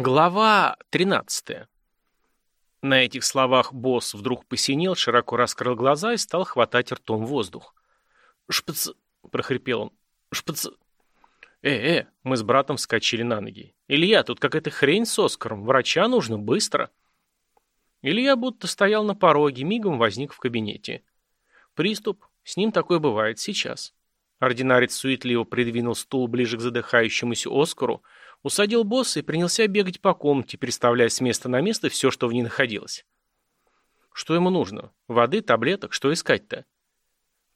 Глава 13. На этих словах босс вдруг посинел, широко раскрыл глаза и стал хватать ртом воздух. «Шпц!» — прохрипел он. «Шпц!» «Э-э!» — мы с братом вскочили на ноги. «Илья, тут какая-то хрень с Оскаром. Врача нужно, быстро!» Илья будто стоял на пороге, мигом возник в кабинете. Приступ. С ним такое бывает сейчас. Ординарец суетливо придвинул стул ближе к задыхающемуся Оскару, усадил босса и принялся бегать по комнате, переставляя с места на место все, что в ней находилось. Что ему нужно? Воды, таблеток? Что искать-то?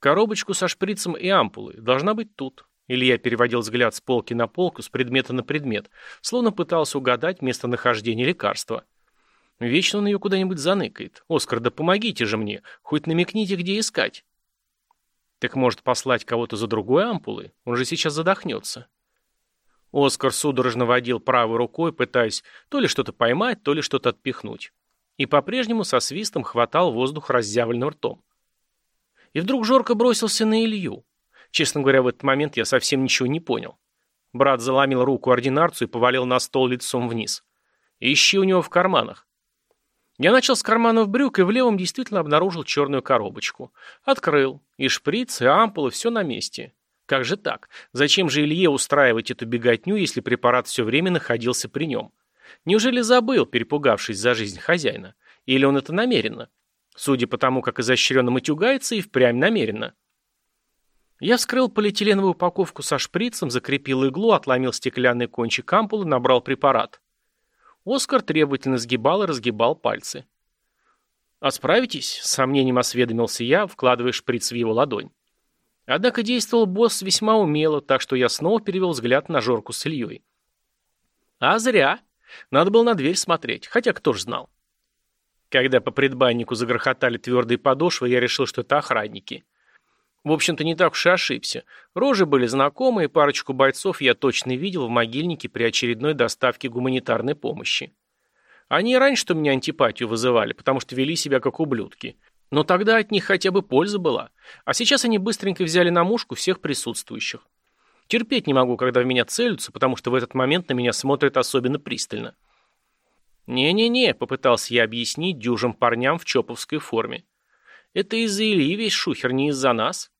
Коробочку со шприцем и ампулой. Должна быть тут. Илья переводил взгляд с полки на полку, с предмета на предмет, словно пытался угадать местонахождение лекарства. Вечно он ее куда-нибудь заныкает. «Оскар, да помогите же мне, хоть намекните, где искать». Так может послать кого-то за другой ампулой? Он же сейчас задохнется. Оскар судорожно водил правой рукой, пытаясь то ли что-то поймать, то ли что-то отпихнуть. И по-прежнему со свистом хватал воздух разъявленным ртом. И вдруг Жорко бросился на Илью. Честно говоря, в этот момент я совсем ничего не понял. Брат заломил руку ординарцу и повалил на стол лицом вниз. «Ищи у него в карманах». Я начал с карманов брюк и в левом действительно обнаружил черную коробочку. Открыл. И шприц, и ампулы, все на месте. Как же так? Зачем же Илье устраивать эту беготню, если препарат все время находился при нем? Неужели забыл, перепугавшись за жизнь хозяина? Или он это намеренно? Судя по тому, как изощренно матюгается, и впрямь намеренно. Я вскрыл полиэтиленовую упаковку со шприцем, закрепил иглу, отломил стеклянный кончик ампулы, набрал препарат. Оскар требовательно сгибал и разгибал пальцы. «А справитесь?» — с сомнением осведомился я, вкладывая шприц в его ладонь. Однако действовал босс весьма умело, так что я снова перевел взгляд на Жорку с Ильей. А зря. Надо было на дверь смотреть, хотя кто ж знал. Когда по предбаннику загрохотали твердые подошвы, я решил, что это охранники. В общем-то, не так уж и ошибся. Рожи были знакомые, парочку бойцов я точно видел в могильнике при очередной доставке гуманитарной помощи. Они и раньше у меня антипатию вызывали, потому что вели себя как ублюдки. Но тогда от них хотя бы польза была. А сейчас они быстренько взяли на мушку всех присутствующих. Терпеть не могу, когда в меня целятся, потому что в этот момент на меня смотрят особенно пристально. «Не-не-не», — попытался я объяснить дюжим парням в чоповской форме. «Это из-за Ильи весь шухер, не из-за нас».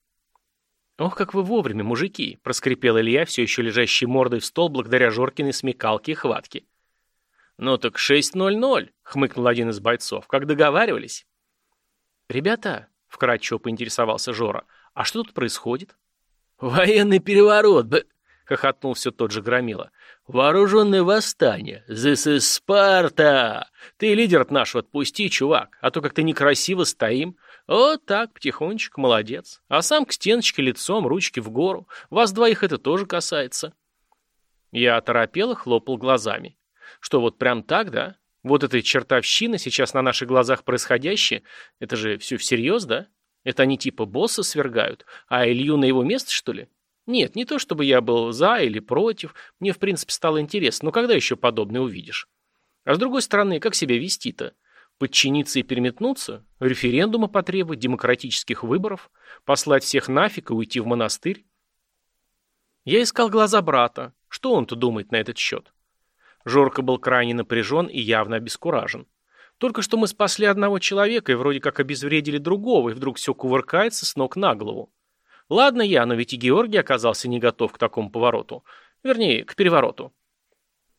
«Ох, как вы вовремя, мужики!» — проскрипел Илья, все еще лежащий мордой в стол благодаря Жоркиной смекалке и хватке. «Ну так 6-0-0», — хмыкнул один из бойцов, — «как договаривались». «Ребята», — вкратчиво поинтересовался Жора, — «а что тут происходит?» «Военный переворот, б...» — хохотнул все тот же Громила. «Вооруженное восстание! This is Sparta! Ты лидер нашего отпусти, чувак, а то как-то некрасиво стоим. Вот так, потихонечку, молодец. А сам к стеночке лицом, ручки в гору. Вас двоих это тоже касается». Я оторопел и хлопал глазами. «Что, вот прям так, да? Вот эта чертовщина, сейчас на наших глазах происходящее, это же все всерьез, да? Это они типа босса свергают, а Илью на его место, что ли? Нет, не то чтобы я был за или против, мне в принципе стало интересно, но когда еще подобное увидишь? А с другой стороны, как себя вести-то? Подчиниться и переметнуться? Референдума потребовать, демократических выборов? Послать всех нафиг и уйти в монастырь? Я искал глаза брата. Что он-то думает на этот счет? Жорко был крайне напряжен и явно обескуражен. Только что мы спасли одного человека и вроде как обезвредили другого, и вдруг все кувыркается с ног на голову. Ладно я, но ведь и Георгий оказался не готов к такому повороту. Вернее, к перевороту.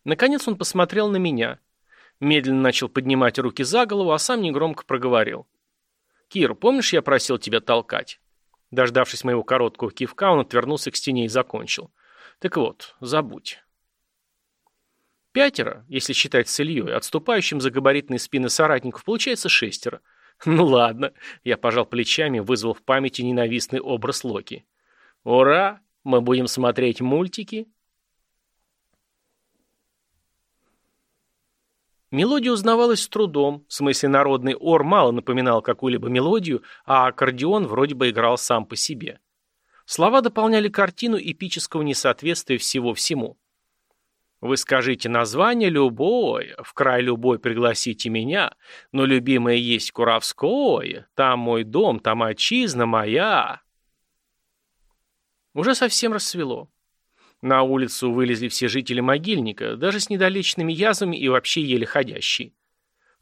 Наконец он посмотрел на меня. Медленно начал поднимать руки за голову, а сам негромко проговорил. «Кир, помнишь, я просил тебя толкать?» Дождавшись моего короткого кивка, он отвернулся к стене и закончил. «Так вот, забудь. Пятеро, если считать с Ильей, отступающим за габаритные спины соратников, получается шестеро. Ну ладно, я пожал плечами, вызвал в памяти ненавистный образ Локи. Ура! Мы будем смотреть мультики? Мелодия узнавалась с трудом, в смысле народный ор мало напоминал какую-либо мелодию, а аккордеон вроде бы играл сам по себе. Слова дополняли картину эпического несоответствия всего всему. Вы скажите название любое, в край любой пригласите меня, но любимое есть Куровское, там мой дом, там отчизна моя. Уже совсем рассвело. На улицу вылезли все жители могильника, даже с недолеченными язвами и вообще еле ходящие.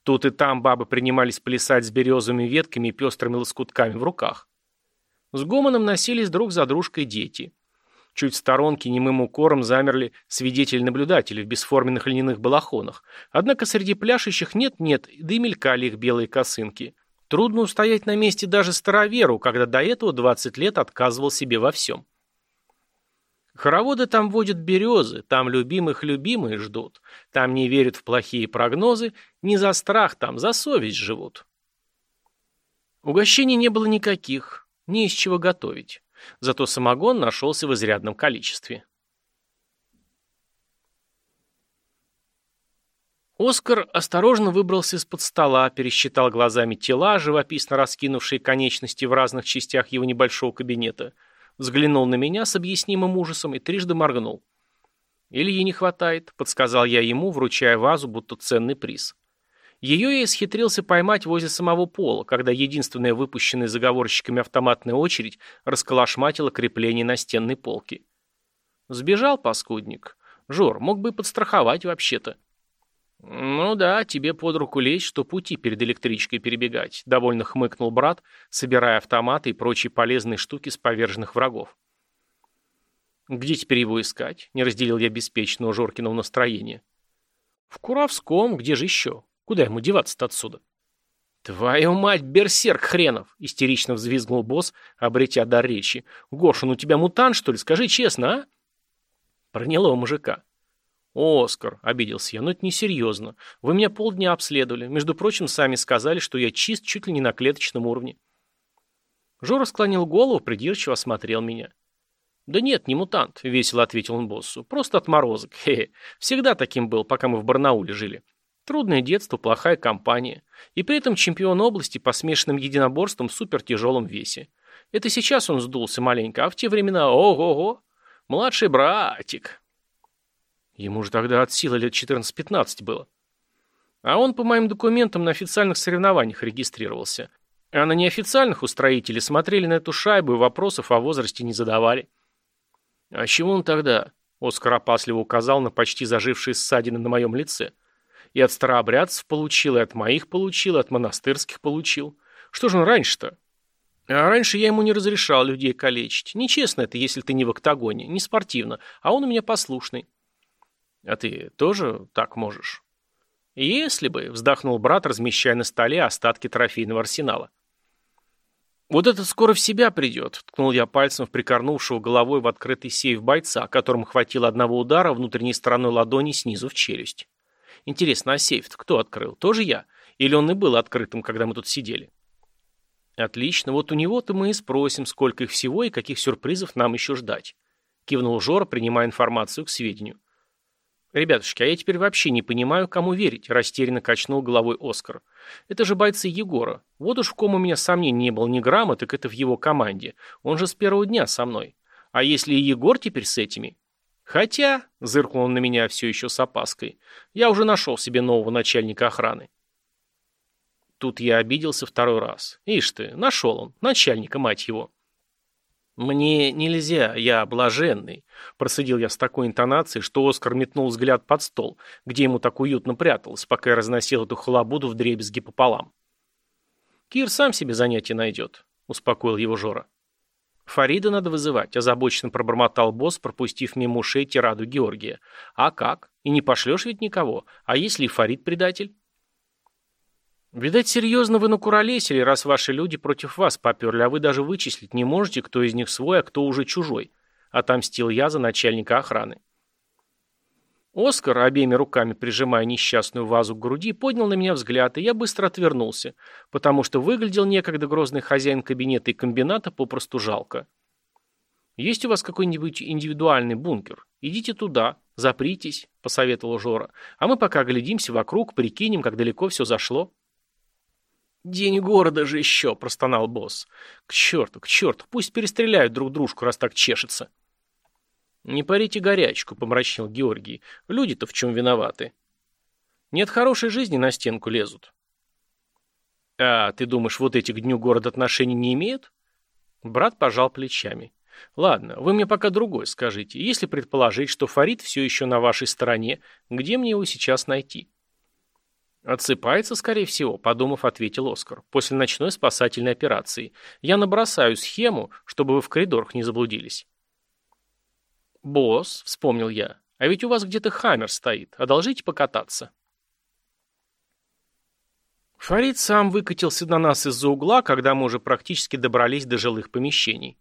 Тут и там бабы принимались плясать с березовыми ветками и пестрыми лоскутками в руках. С гомоном носились друг за дружкой дети. Чуть в сторонке немым укором замерли свидетели-наблюдатели в бесформенных льняных балахонах. Однако среди пляшущих нет-нет, да и мелькали их белые косынки. Трудно устоять на месте даже староверу, когда до этого 20 лет отказывал себе во всем. Хороводы там водят березы, там любимых любимые ждут, там не верят в плохие прогнозы, не за страх там, за совесть живут. Угощений не было никаких, не из чего готовить. Зато самогон нашелся в изрядном количестве. Оскар осторожно выбрался из-под стола, пересчитал глазами тела, живописно раскинувшие конечности в разных частях его небольшого кабинета, взглянул на меня с объяснимым ужасом и трижды моргнул. «Ильи не хватает», — подсказал я ему, вручая вазу, будто ценный приз. Ее я исхитрился поймать возле самого пола, когда единственная выпущенная заговорщиками автоматная очередь расколошматила крепление на стенной полке. Сбежал, паскудник. Жор, мог бы подстраховать вообще-то. «Ну да, тебе под руку лезть, что пути перед электричкой перебегать», — довольно хмыкнул брат, собирая автоматы и прочие полезные штуки с поверженных врагов. «Где теперь его искать?» — не разделил я беспечного Жоркиного настроения. «В Куровском, где же еще? Куда ему деваться-то отсюда? «Твою мать, берсерк хренов!» — истерично взвизгнул босс, обретя дар речи. «Гоша, ну у тебя мутант, что ли? Скажи честно, а?» Проняло мужика. «Оскар», — обиделся я, — «но это несерьезно. Вы меня полдня обследовали. Между прочим, сами сказали, что я чист чуть ли не на клеточном уровне». Жора склонил голову, придирчиво осмотрел меня. «Да нет, не мутант», — весело ответил он боссу. «Просто отморозок. Хе -хе. Всегда таким был, пока мы в Барнауле жили. Трудное детство, плохая компания. И при этом чемпион области по смешанным единоборствам в супертяжелом весе. Это сейчас он сдулся маленько, а в те времена ого-го. Младший братик. Ему же тогда от силы лет 14-15 было. А он по моим документам на официальных соревнованиях регистрировался. А на неофициальных устроители смотрели на эту шайбу и вопросов о возрасте не задавали. А чего он тогда? Оскар опасливо указал на почти зажившие ссадины на моем лице. И от старообрядцев получил, и от моих получил, и от монастырских получил. Что же он раньше-то? А раньше я ему не разрешал людей калечить. Нечестно это, если ты не в октагоне, не спортивно, а он у меня послушный. А ты тоже так можешь? Если бы, вздохнул брат, размещая на столе остатки трофейного арсенала. «Вот этот скоро в себя придет», — ткнул я пальцем в прикорнувшего головой в открытый сейф бойца, которому хватило одного удара внутренней стороной ладони снизу в челюсть. Интересно, а сейф кто открыл? Тоже я? Или он и был открытым, когда мы тут сидели? Отлично, вот у него-то мы и спросим, сколько их всего и каких сюрпризов нам еще ждать. Кивнул Жора, принимая информацию к сведению. «Ребятушки, а я теперь вообще не понимаю, кому верить», – растерянно качнул головой Оскар. «Это же бойцы Егора. Вот уж в ком у меня сомнений не было ни грамма, так это в его команде. Он же с первого дня со мной. А если и Егор теперь с этими? Хотя, зыркнул он на меня все еще с опаской, я уже нашел себе нового начальника охраны. Тут я обиделся второй раз. Ишь ты, нашел он, начальника, мать его. «Мне нельзя, я блаженный», – процедил я с такой интонацией, что Оскар метнул взгляд под стол, где ему так уютно пряталось, пока я разносил эту халабуду в дребезги пополам. «Кир сам себе занятие найдет», – успокоил его Жора. «Фарида надо вызывать», – озабоченно пробормотал босс, пропустив мимо ушей тираду Георгия. «А как? И не пошлешь ведь никого? А если и Фарид предатель?» «Видать, серьезно вы накуролесили, раз ваши люди против вас поперли, а вы даже вычислить не можете, кто из них свой, а кто уже чужой», – отомстил я за начальника охраны. Оскар, обеими руками прижимая несчастную вазу к груди, поднял на меня взгляд, и я быстро отвернулся, потому что выглядел некогда грозный хозяин кабинета и комбината попросту жалко. «Есть у вас какой-нибудь индивидуальный бункер? Идите туда, запритесь», — посоветовал Жора. «А мы пока глядимся вокруг, прикинем, как далеко все зашло». «День города же еще», — простонал босс. «К черту, к черту, пусть перестреляют друг дружку, раз так чешется». «Не парите горячку», — помрачнел Георгий. «Люди-то в чем виноваты?» «Нет хорошей жизни, на стенку лезут». «А, ты думаешь, вот эти к дню город отношений не имеют?» Брат пожал плечами. Ладно, вы мне пока другое скажите. Если предположить, что Фарид все еще на вашей стороне, где мне его сейчас найти? Отсыпается, скорее всего, подумав, ответил Оскар. После ночной спасательной операции. Я набросаю схему, чтобы вы в коридорах не заблудились. «Босс», — вспомнил я, — «а ведь у вас где-то хаммер стоит. Одолжите покататься». Фарид сам выкатился на нас из-за угла, когда мы уже практически добрались до жилых помещений.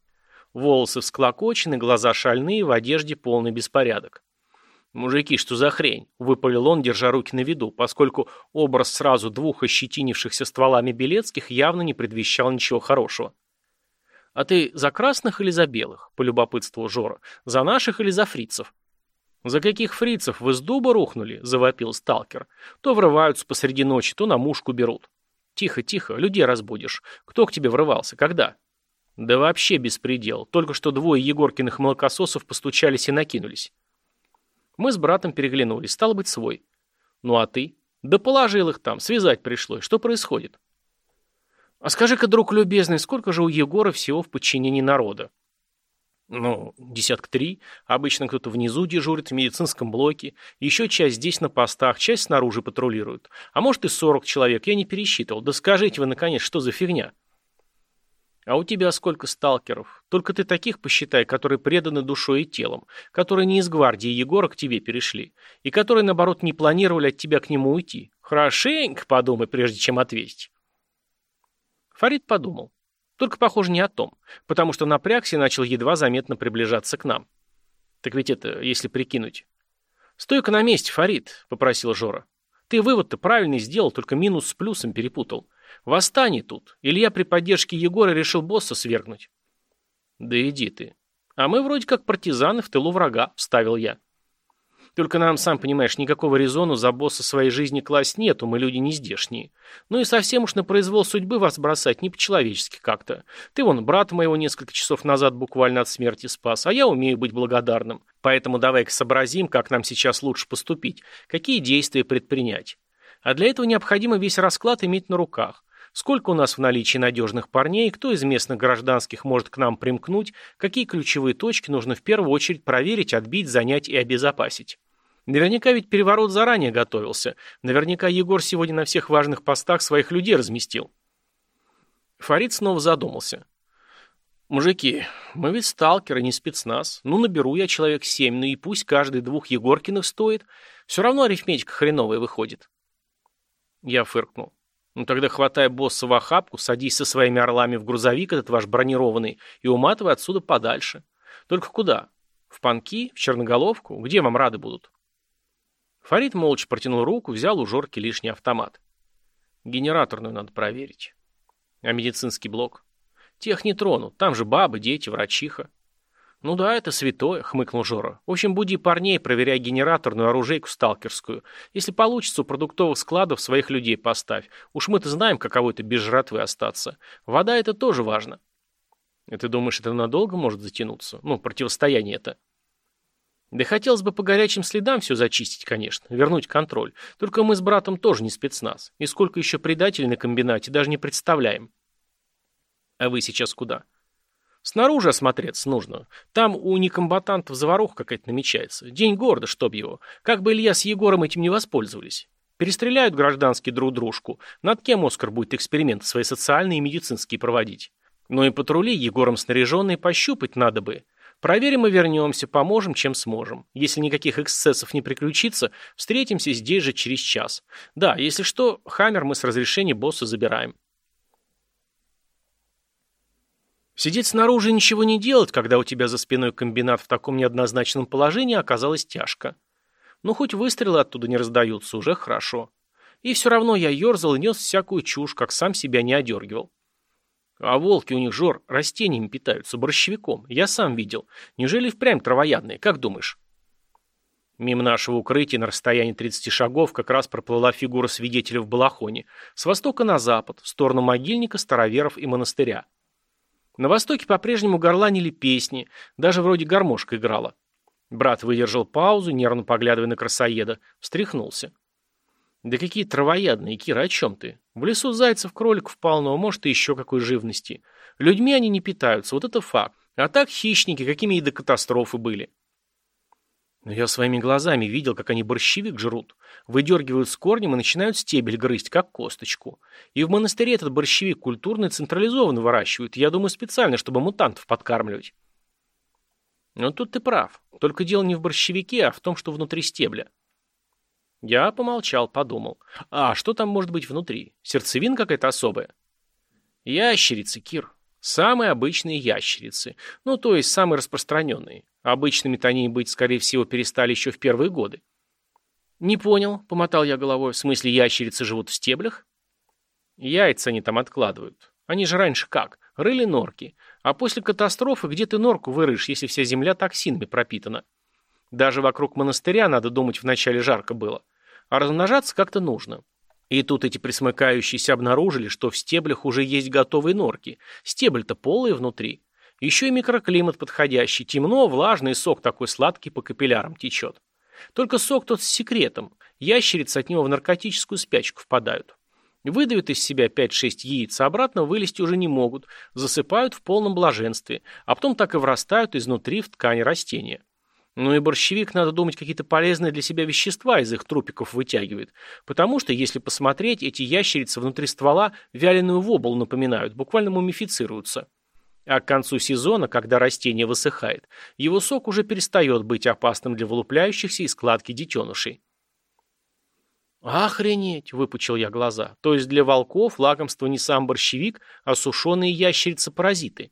Волосы всклокочены, глаза шальные, в одежде полный беспорядок. «Мужики, что за хрень?» — выпалил он, держа руки на виду, поскольку образ сразу двух ощетинившихся стволами Белецких явно не предвещал ничего хорошего. «А ты за красных или за белых?» — полюбопытствовал Жора. «За наших или за фрицев?» «За каких фрицев вы с дуба рухнули?» — завопил сталкер. «То врываются посреди ночи, то на мушку берут». «Тихо, тихо, людей разбудишь. Кто к тебе врывался? Когда?» «Да вообще беспредел. Только что двое Егоркиных молокососов постучались и накинулись». Мы с братом переглянулись. Стало быть, свой. «Ну а ты?» «Да положил их там. Связать пришлось. Что происходит?» «А скажи-ка, друг любезный, сколько же у Егора всего в подчинении народа?» Ну, десятка три. Обычно кто-то внизу дежурит в медицинском блоке, еще часть здесь на постах, часть снаружи патрулирует. А может и сорок человек, я не пересчитывал. Да скажите вы, наконец, что за фигня? А у тебя сколько сталкеров? Только ты таких посчитай, которые преданы душой и телом, которые не из гвардии Егора к тебе перешли, и которые, наоборот, не планировали от тебя к нему уйти. Хорошенько подумай, прежде чем ответить. Фарид подумал. Только, похоже, не о том, потому что напрягся и начал едва заметно приближаться к нам. Так ведь это, если прикинуть. «Стой-ка на месте, Фарид», — попросил Жора. «Ты вывод-то правильный сделал, только минус с плюсом перепутал. Восстание тут. Илья при поддержке Егора решил босса свергнуть». «Да иди ты. А мы вроде как партизаны в тылу врага», — вставил я. Только нам, сам понимаешь, никакого резону за босса своей жизни класть нету, мы люди не здешние. Ну и совсем уж на произвол судьбы вас бросать не по-человечески как-то. Ты вон брата моего несколько часов назад буквально от смерти спас, а я умею быть благодарным. Поэтому давай-ка сообразим, как нам сейчас лучше поступить, какие действия предпринять. А для этого необходимо весь расклад иметь на руках. Сколько у нас в наличии надежных парней, кто из местных гражданских может к нам примкнуть, какие ключевые точки нужно в первую очередь проверить, отбить, занять и обезопасить. Наверняка ведь переворот заранее готовился. Наверняка Егор сегодня на всех важных постах своих людей разместил. Фарид снова задумался. «Мужики, мы ведь сталкеры, не спецназ. Ну, наберу я человек семь, ну и пусть каждый двух Егоркиных стоит. Все равно арифметика хреновая выходит». Я фыркнул. Ну тогда хватай босса в охапку, садись со своими орлами в грузовик этот ваш бронированный и уматывай отсюда подальше. Только куда? В панки? В черноголовку? Где вам рады будут? Фарид молча протянул руку, взял у Жорки лишний автомат. Генераторную надо проверить. А медицинский блок? Тех не тронут, там же бабы, дети, врачиха. «Ну да, это святое», — хмыкнул Жора. «В общем, буди парней, проверяй генераторную оружейку сталкерскую. Если получится, у продуктовых складов своих людей поставь. Уж мы-то знаем, каково это без жратвы остаться. Вода — это тоже важно». «И ты думаешь, это надолго может затянуться? Ну, противостояние это?» «Да хотелось бы по горячим следам все зачистить, конечно, вернуть контроль. Только мы с братом тоже не спецназ. И сколько еще предателей на комбинате, даже не представляем». «А вы сейчас куда?» Снаружи осмотреться нужно. Там у некомбатантов заваруха какая-то намечается. День города, чтоб его. Как бы Илья с Егором этим не воспользовались. Перестреляют гражданские друг дружку. Над кем Оскар будет эксперименты свои социальные и медицинские проводить? Ну и патрули Егором снаряженные пощупать надо бы. Проверим и вернемся, поможем, чем сможем. Если никаких эксцессов не приключится, встретимся здесь же через час. Да, если что, хаммер мы с разрешения босса забираем. Сидеть снаружи и ничего не делать, когда у тебя за спиной комбинат в таком неоднозначном положении, оказалось тяжко. Ну, хоть выстрелы оттуда не раздаются, уже хорошо. И все равно я ерзал и нес всякую чушь, как сам себя не одергивал. А волки у них, Жор, растениями питаются, борщевиком. Я сам видел. Неужели впрямь травоядные, как думаешь? Мимо нашего укрытия на расстоянии 30 шагов как раз проплыла фигура свидетеля в балахоне. С востока на запад, в сторону могильника, староверов и монастыря. На востоке по-прежнему горланили песни, даже вроде гармошка играла. Брат выдержал паузу, нервно поглядывая на красоеда, встряхнулся. «Да какие травоядные, Кира, о чем ты? В лесу зайцев, кроликов полно, может, и еще какой живности. Людьми они не питаются, вот это факт. А так хищники, какими и до катастрофы были. Но я своими глазами видел, как они борщевик жрут, выдергивают с корнем и начинают стебель грызть, как косточку. И в монастыре этот борщевик культурно и централизованно выращивают, я думаю, специально, чтобы мутантов подкармливать. Но тут ты прав. Только дело не в борщевике, а в том, что внутри стебля. Я помолчал, подумал. А что там может быть внутри? Сердцевина какая-то особая? Ящерицы, Кир. Самые обычные ящерицы. Ну, то есть самые распространенные. Обычными-то они быть, скорее всего, перестали еще в первые годы. «Не понял», — помотал я головой. «В смысле, ящерицы живут в стеблях?» «Яйца они там откладывают. Они же раньше как? Рыли норки. А после катастрофы где ты норку вырыешь, если вся земля токсинами пропитана? Даже вокруг монастыря, надо думать, вначале жарко было. А размножаться как-то нужно. И тут эти присмыкающиеся обнаружили, что в стеблях уже есть готовые норки. Стебль-то полые внутри. Еще и микроклимат подходящий. Темно, влажно, и сок такой сладкий по капиллярам течет. Только сок тот с секретом. Ящерицы от него в наркотическую спячку впадают. Выдавят из себя 5-6 яиц, а обратно вылезти уже не могут, засыпают в полном блаженстве, а потом так и врастают изнутри в ткани растения. Ну и борщевик, надо думать, какие-то полезные для себя вещества из их трупиков вытягивает. Потому что, если посмотреть, эти ящерицы внутри ствола вяленую вобл напоминают, буквально мумифицируются. А к концу сезона, когда растение высыхает, его сок уже перестает быть опасным для вылупляющихся из складки детенышей. «Охренеть!» – выпучил я глаза. «То есть для волков лакомство не сам борщевик, а сушеные ящерицы-паразиты?»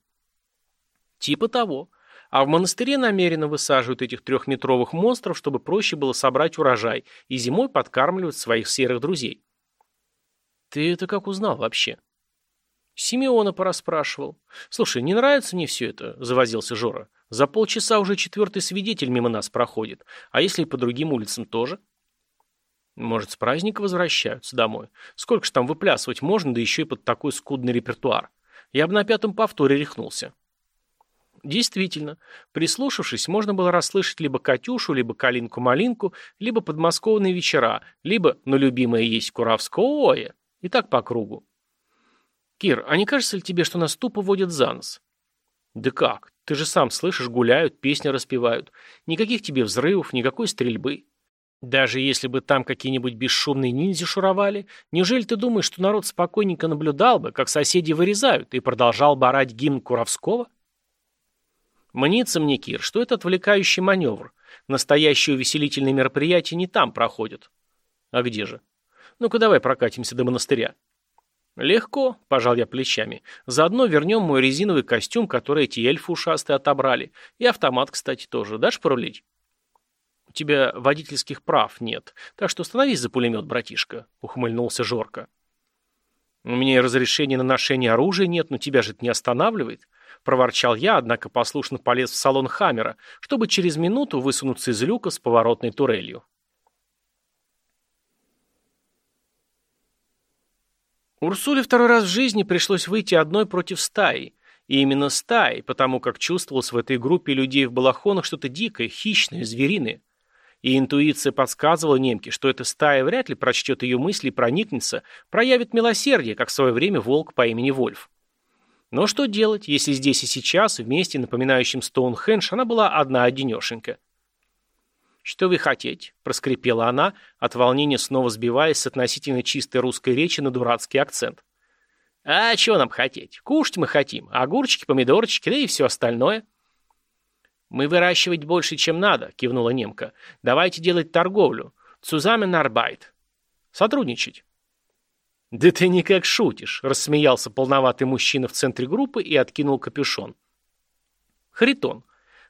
«Типа того. А в монастыре намеренно высаживают этих трехметровых монстров, чтобы проще было собрать урожай и зимой подкармливать своих серых друзей. Ты это как узнал вообще? Симеона пораспрашивал. Слушай, не нравится мне все это, завозился Жора. За полчаса уже четвертый свидетель мимо нас проходит. А если и по другим улицам тоже? Может, с праздника возвращаются домой? Сколько ж там выплясывать можно, да еще и под такой скудный репертуар? Я бы на пятом повторе рехнулся. Действительно, прислушавшись, можно было расслышать либо Катюшу, либо Калинку-малинку, либо подмосковные вечера, либо «но любимое есть Куравское», и так по кругу. «Кир, а не кажется ли тебе, что нас тупо водят за нос?» «Да как? Ты же сам слышишь, гуляют, песни распевают. Никаких тебе взрывов, никакой стрельбы. Даже если бы там какие-нибудь бесшумные ниндзя шуровали, неужели ты думаешь, что народ спокойненько наблюдал бы, как соседи вырезают, и продолжал бы орать гимн Куравского?» Мнится мне, Кир, что это отвлекающий маневр. Настоящие увеселительные мероприятия не там проходят. А где же? Ну-ка давай прокатимся до монастыря. Легко, пожал я плечами. Заодно вернем мой резиновый костюм, который эти эльфы ушастые отобрали. И автомат, кстати, тоже. Дашь порулить? У тебя водительских прав нет, так что становись за пулемет, братишка, ухмыльнулся Жорко. У меня и разрешения на ношение оружия нет, но тебя же это не останавливает. — проворчал я, однако послушно полез в салон Хаммера, чтобы через минуту высунуться из люка с поворотной турелью. Урсуле второй раз в жизни пришлось выйти одной против стаи. И именно стаи, потому как чувствовалось в этой группе людей в балахонах что-то дикое, хищное, звериное. И интуиция подсказывала немке, что эта стая вряд ли прочтет ее мысли проникнется, проявит милосердие, как в свое время волк по имени Вольф. Но что делать, если здесь и сейчас, вместе, напоминающим Стоунхендж, она была одна-одинешенька? «Что вы хотите?» – проскрипела она, от волнения снова сбиваясь с относительно чистой русской речи на дурацкий акцент. «А чего нам хотеть? Кушать мы хотим. Огурчики, помидорчики, да и все остальное». «Мы выращивать больше, чем надо», – кивнула немка. «Давайте делать торговлю. Цузамен арбайт». «Сотрудничать». «Да ты никак шутишь», — рассмеялся полноватый мужчина в центре группы и откинул капюшон. Харитон.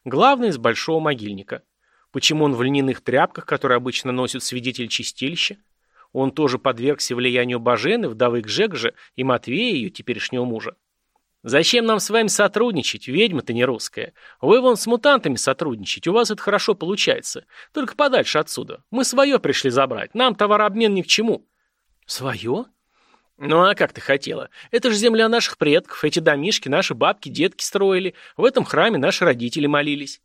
Главный из большого могильника. Почему он в льняных тряпках, которые обычно носят свидетель чистилища? Он тоже подвергся влиянию Бажены, вдовы Гжегжа и Матвея, ее теперешнего мужа. «Зачем нам с вами сотрудничать? Ведьма-то не русская. Вы вон с мутантами сотрудничать, у вас это хорошо получается. Только подальше отсюда. Мы свое пришли забрать, нам товарообмен ни к чему». «Свое?» «Ну а как ты хотела? Это же земля наших предков, эти домишки наши бабки, детки строили, в этом храме наши родители молились».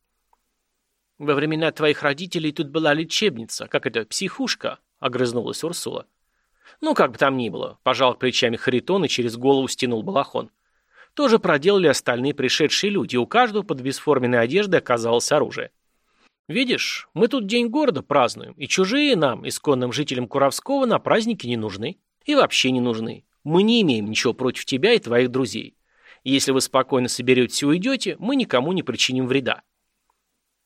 «Во времена твоих родителей тут была лечебница, как это, психушка», — огрызнулась Урсула. «Ну, как бы там ни было», — пожал плечами Харитон и через голову стянул балахон. То же проделали остальные пришедшие люди, у каждого под бесформенной одеждой оказалось оружие. Видишь, мы тут день города празднуем, и чужие нам, исконным жителям Куровского, на праздники не нужны. И вообще не нужны. Мы не имеем ничего против тебя и твоих друзей. Если вы спокойно соберетесь и уйдете, мы никому не причиним вреда.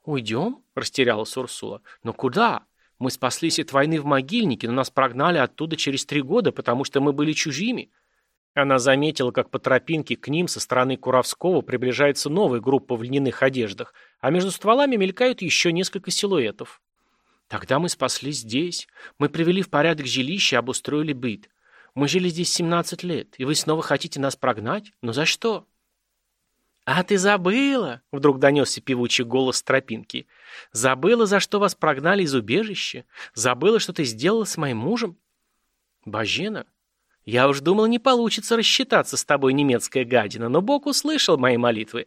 «Уйдем?» – растерялась Урсула. «Но куда? Мы спаслись от войны в могильнике, но нас прогнали оттуда через три года, потому что мы были чужими». Она заметила, как по тропинке к ним со стороны Куровского приближается новая группа в льняных одеждах, а между стволами мелькают еще несколько силуэтов. Тогда мы спаслись здесь. Мы привели в порядок жилище обустроили быт. Мы жили здесь 17 лет, и вы снова хотите нас прогнать? Но за что? «А ты забыла?» — вдруг донесся певучий голос тропинки. «Забыла, за что вас прогнали из убежища? Забыла, что ты сделала с моим мужем?» «Бажена, я уж думал, не получится рассчитаться с тобой, немецкая гадина, но Бог услышал мои молитвы».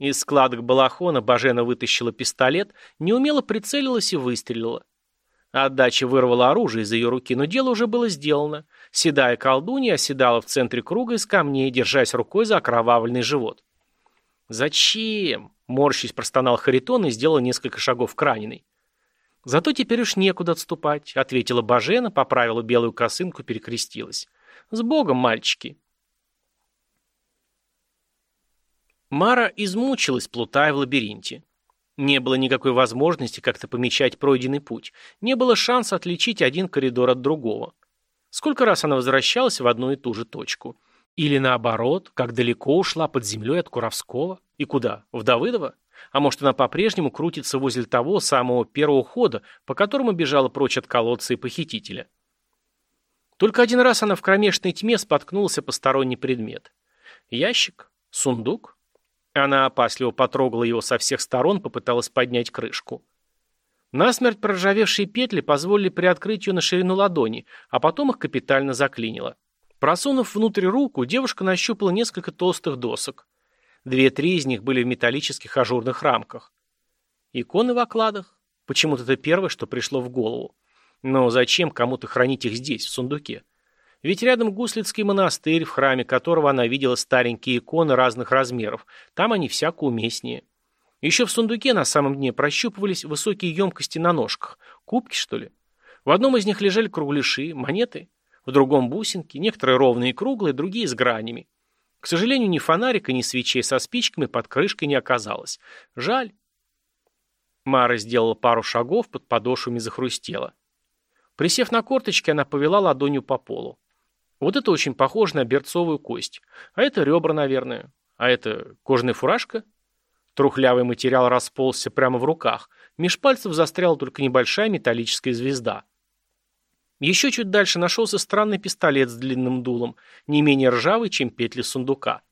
Из складок балахона Бажена вытащила пистолет, неумело прицелилась и выстрелила. Отдача вырвала оружие из ее руки, но дело уже было сделано. Седая колдунья оседала в центре круга из камней, держась рукой за окровавленный живот. «Зачем?» — морщись простонал Харитон и сделал несколько шагов к раненой. «Зато теперь уж некуда отступать», — ответила Бажена, поправила белую косынку, перекрестилась. «С Богом, мальчики!» Мара измучилась, плутая в лабиринте. Не было никакой возможности как-то помечать пройденный путь. Не было шанса отличить один коридор от другого. Сколько раз она возвращалась в одну и ту же точку. Или наоборот, как далеко ушла под землей от Куровского. И куда? В Давыдово? А может, она по-прежнему крутится возле того самого первого хода, по которому бежала прочь от колодца и похитителя. Только один раз она в кромешной тьме споткнулся посторонний предмет. Ящик? Сундук? Она опасливо потрогала его со всех сторон, попыталась поднять крышку. Насмерть проржавевшие петли позволили приоткрыть ее на ширину ладони, а потом их капитально заклинило. Просунув внутрь руку, девушка нащупала несколько толстых досок. Две-три из них были в металлических ажурных рамках. Иконы в окладах? Почему-то это первое, что пришло в голову. Но зачем кому-то хранить их здесь, в сундуке? Ведь рядом Гуслицкий монастырь, в храме которого она видела старенькие иконы разных размеров. Там они всяко уместнее. Еще в сундуке на самом дне прощупывались высокие емкости на ножках. Кубки, что ли? В одном из них лежали кругляши, монеты. В другом бусинки, некоторые ровные и круглые, другие с гранями. К сожалению, ни фонарика, ни свечей со спичками под крышкой не оказалось. Жаль. Мара сделала пару шагов, под подошвами захрустела. Присев на корточки, она повела ладонью по полу. Вот это очень похоже на берцовую кость. А это ребра, наверное. А это кожаная фуражка? Трухлявый материал расползся прямо в руках. Меж пальцев застряла только небольшая металлическая звезда. Еще чуть дальше нашелся странный пистолет с длинным дулом, не менее ржавый, чем петли сундука.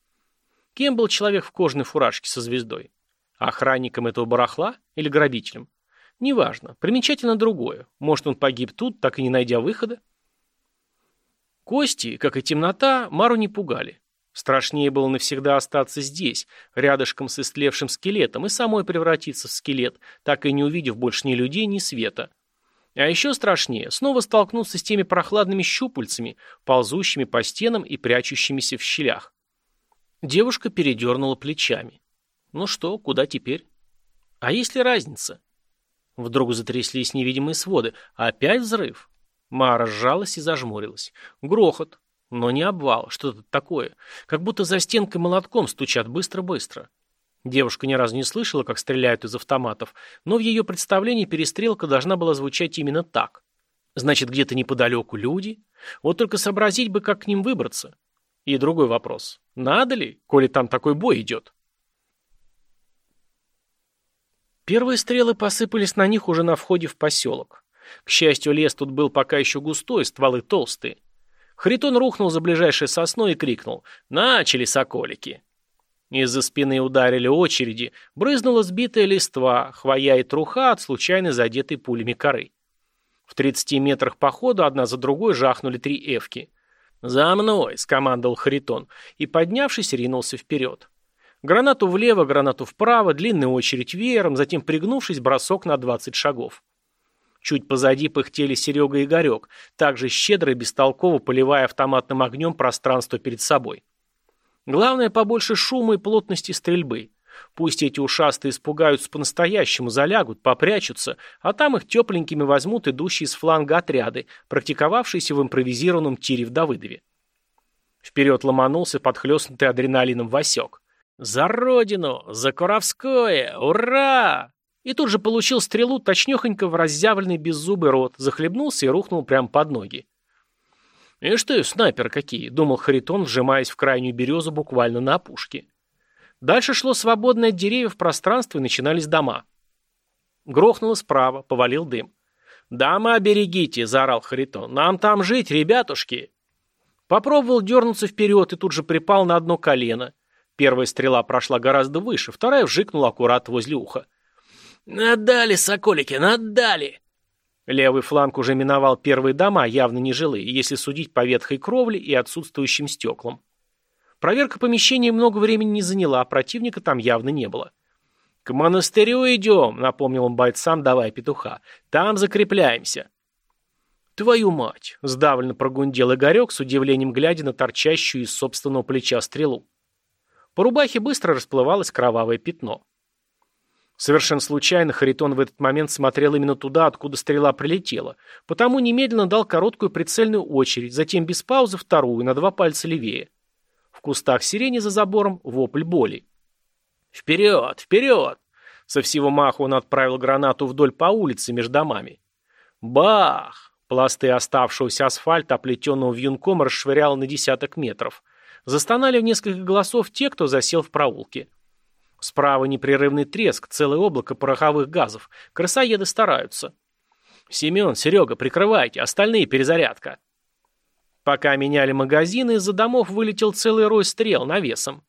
Кем был человек в кожаной фуражке со звездой? Охранником этого барахла или грабителем? Неважно. Примечательно другое. Может, он погиб тут, так и не найдя выхода? Кости, как и темнота, Мару не пугали. Страшнее было навсегда остаться здесь, рядышком с истлевшим скелетом, и самой превратиться в скелет, так и не увидев больше ни людей, ни света. А еще страшнее, снова столкнуться с теми прохладными щупальцами, ползущими по стенам и прячущимися в щелях. Девушка передернула плечами. Ну что, куда теперь? А есть ли разница? Вдруг затряслись невидимые своды. Опять взрыв? Мара сжалась и зажмурилась. Грохот. Но не обвал. Что-то такое. Как будто за стенкой молотком стучат быстро-быстро. Девушка ни разу не слышала, как стреляют из автоматов, но в ее представлении перестрелка должна была звучать именно так. Значит, где-то неподалеку люди? Вот только сообразить бы, как к ним выбраться. И другой вопрос. Надо ли, коли там такой бой идет? Первые стрелы посыпались на них уже на входе в поселок. К счастью, лес тут был пока еще густой, стволы толстые. Харитон рухнул за ближайшей сосной и крикнул «Начали, соколики!». Из-за спины ударили очереди, брызнула сбитая листва, хвоя и труха от случайно задетой пулями коры. В 30 метрах по ходу одна за другой жахнули три эвки. «За мной!» — скомандовал Харитон и, поднявшись, ринулся вперед. Гранату влево, гранату вправо, длинная очередь веером, затем, пригнувшись, бросок на 20 шагов. Чуть позади пыхтели Серега и Игорек, также щедро и бестолково поливая автоматным огнем пространство перед собой. Главное, побольше шума и плотности стрельбы. Пусть эти ушастые испугаются по-настоящему, залягут, попрячутся, а там их тепленькими возьмут идущие с фланга отряды, практиковавшиеся в импровизированном тире в Давыдове. Вперед ломанулся подхлестнутый адреналином Васек. «За родину! За Куровское! Ура!» И тут же получил стрелу точнёхонько в разъявленный беззубый рот, захлебнулся и рухнул прямо под ноги. «Ишь ты, снайпер какие!» — думал Харитон, вжимаясь в крайнюю березу буквально на опушке. Дальше шло свободное от деревьев пространство и начинались дома. Грохнуло справа, повалил дым. «Дома берегите!» — заорал Харитон. «Нам там жить, ребятушки!» Попробовал дернуться вперед и тут же припал на одно колено. Первая стрела прошла гораздо выше, вторая вжикнула аккурат возле уха. «Надали, соколики, надали!» Левый фланг уже миновал первые дома, явно нежилые, если судить по ветхой кровле и отсутствующим стеклам. Проверка помещения много времени не заняла, а противника там явно не было. «К монастырю идем», — напомнил он бойцам, давая петуха. «Там закрепляемся». «Твою мать!» — сдавленно прогундел Игорек, с удивлением глядя на торчащую из собственного плеча стрелу. По рубахе быстро расплывалось кровавое пятно. Совершенно случайно Харитон в этот момент смотрел именно туда, откуда стрела прилетела, потому немедленно дал короткую прицельную очередь, затем без паузы вторую, на два пальца левее кустах сирени за забором вопль боли. «Вперед! Вперед!» Со всего маху он отправил гранату вдоль по улице между домами. Бах! Пласты оставшегося асфальта, оплетенного вьюнком, расшвырял на десяток метров. Застонали в несколько голосов те, кто засел в проулке. Справа непрерывный треск, целое облако пороховых газов. Красоеды стараются. «Семен, Серега, прикрывайте, остальные перезарядка». Пока меняли магазины, из-за домов вылетел целый рой стрел навесом.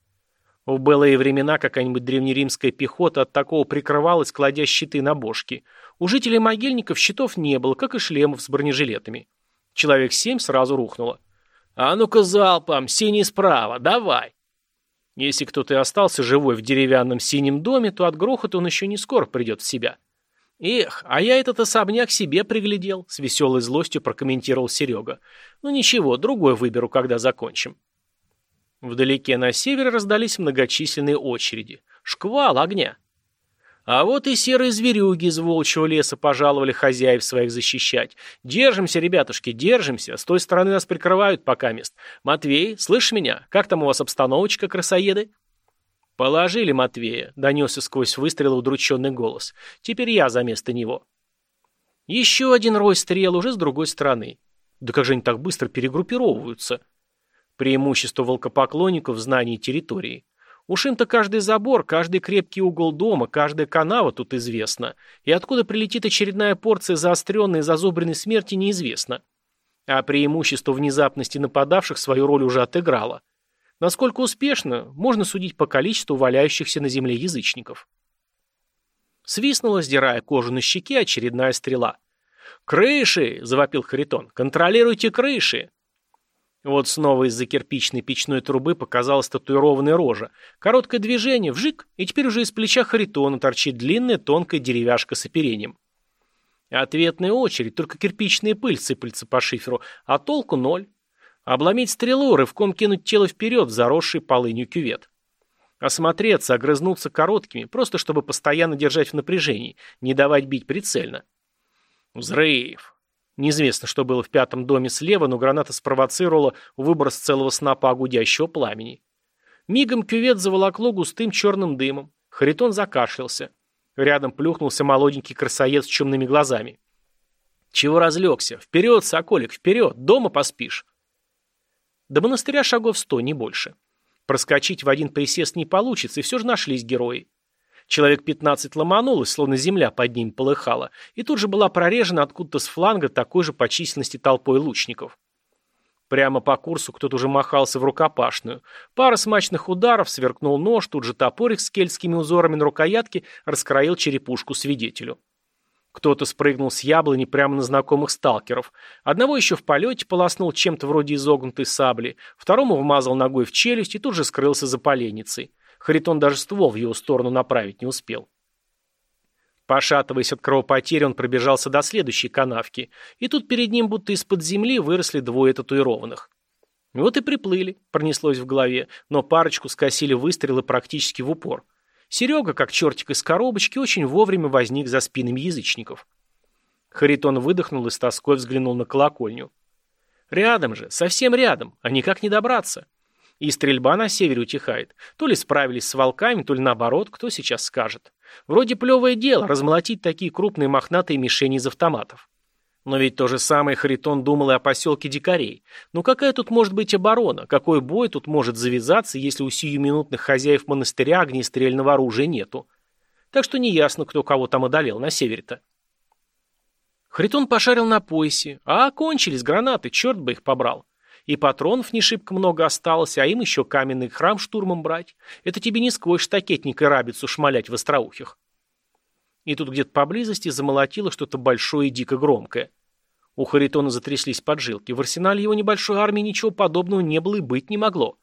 В былые времена какая-нибудь древнеримская пехота от такого прикрывалась, кладя щиты на бошки. У жителей могильников щитов не было, как и шлемов с бронежилетами. Человек семь сразу рухнуло. «А ну-ка залпом, синий справа, давай!» Если кто-то и остался живой в деревянном синем доме, то от грохота он еще не скоро придет в себя. «Эх, а я этот особняк себе приглядел», — с веселой злостью прокомментировал Серега. «Ну ничего, другой выберу, когда закончим». Вдалеке на севере раздались многочисленные очереди. Шквал огня. А вот и серые зверюги из волчьего леса пожаловали хозяев своих защищать. «Держимся, ребятушки, держимся. С той стороны нас прикрывают пока мест. Матвей, слышишь меня? Как там у вас обстановочка, красоеды?» «Положили Матвея», — донесся сквозь выстрелы удрученный голос. «Теперь я за место него». Еще один рой стрел уже с другой стороны. Да как же они так быстро перегруппировываются? Преимущество волкопоклонников в знании территории. Уж им-то каждый забор, каждый крепкий угол дома, каждая канава тут известна. И откуда прилетит очередная порция заостренной и зазубренной смерти, неизвестно. А преимущество внезапности нападавших свою роль уже отыграло. Насколько успешно, можно судить по количеству валяющихся на земле язычников. Свистнула, сдирая кожу на щеке, очередная стрела. «Крыши!» — завопил Харитон. «Контролируйте крыши!» Вот снова из-за кирпичной печной трубы показалась татуированная рожа. Короткое движение, вжик, и теперь уже из плеча Харитона торчит длинная тонкая деревяшка с оперением. Ответная очередь, только кирпичная пыль сыпется по шиферу, а толку ноль. Обломить стрелу, рывком кинуть тело вперед в заросший полынью кювет. Осмотреться, огрызнуться короткими, просто чтобы постоянно держать в напряжении, не давать бить прицельно. Взрыв. Неизвестно, что было в пятом доме слева, но граната спровоцировала выброс целого снопа гудящего пламени. Мигом кювет заволокло густым черным дымом. Харитон закашлялся. Рядом плюхнулся молоденький красоед с чумными глазами. «Чего разлегся? Вперед, соколик, вперед! Дома поспишь!» До монастыря шагов сто, не больше. Проскочить в один присест не получится, и все же нашлись герои. Человек пятнадцать ломанулось, словно земля под ним полыхала, и тут же была прорежена откуда-то с фланга такой же по численности толпой лучников. Прямо по курсу кто-то уже махался в рукопашную. Пара смачных ударов, сверкнул нож, тут же топорик с кельтскими узорами на рукоятке раскроил черепушку свидетелю. Кто-то спрыгнул с яблони прямо на знакомых сталкеров. Одного еще в полете полоснул чем-то вроде изогнутой сабли, второму вмазал ногой в челюсть и тут же скрылся за поленницей. Харитон даже ствол в его сторону направить не успел. Пошатываясь от кровопотери, он пробежался до следующей канавки, и тут перед ним будто из-под земли выросли двое татуированных. Вот и приплыли, пронеслось в голове, но парочку скосили выстрелы практически в упор. Серега, как чертик из коробочки, очень вовремя возник за спинами язычников. Харитон выдохнул и с тоской взглянул на колокольню. Рядом же, совсем рядом, а никак не добраться. И стрельба на севере утихает. То ли справились с волками, то ли наоборот, кто сейчас скажет. Вроде плевое дело размолотить такие крупные мохнатые мишени из автоматов. Но ведь то же самое Харитон думал и о поселке дикарей. Ну какая тут может быть оборона? Какой бой тут может завязаться, если у сиюминутных хозяев монастыря огнестрельного оружия нету? Так что неясно, кто кого там одолел на севере-то. Харитон пошарил на поясе. А кончились гранаты, черт бы их побрал. И патронов не шибко много осталось, а им еще каменный храм штурмом брать. Это тебе не сквозь штакетник и рабицу шмалять в остроухих. И тут где-то поблизости замолотило что-то большое и дико громкое. У Харитона затряслись поджилки. В арсенале его небольшой армии ничего подобного не было и быть не могло.